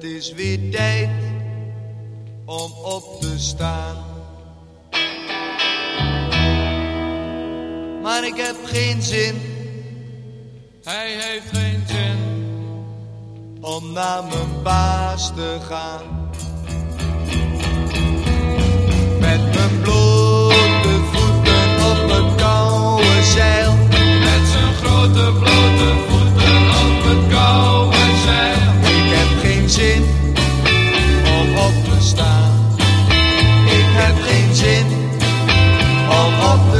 is weer tijd om op te staan. Maar ik heb geen zin, Hij heeft geen zin. om naar mijn baas te gaan.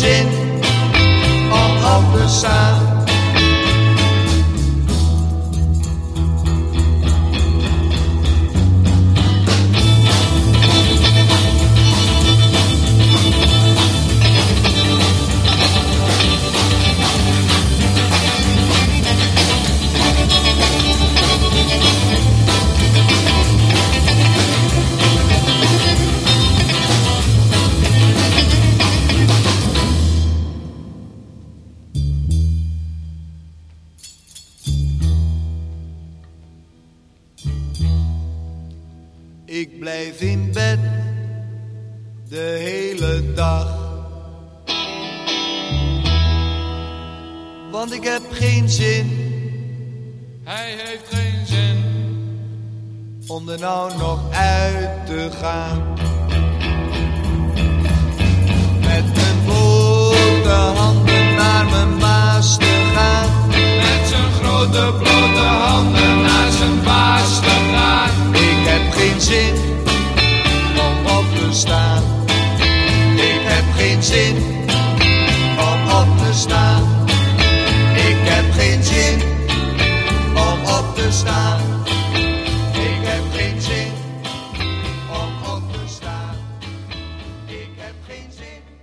Heb geen zin om op Ik blijf in bed de hele dag. Want ik heb geen zin Hij heeft geen zin. om er nou nog uit te gaan. Met mijn blote handen naar mijn baas te gaan. Met zijn grote that pains in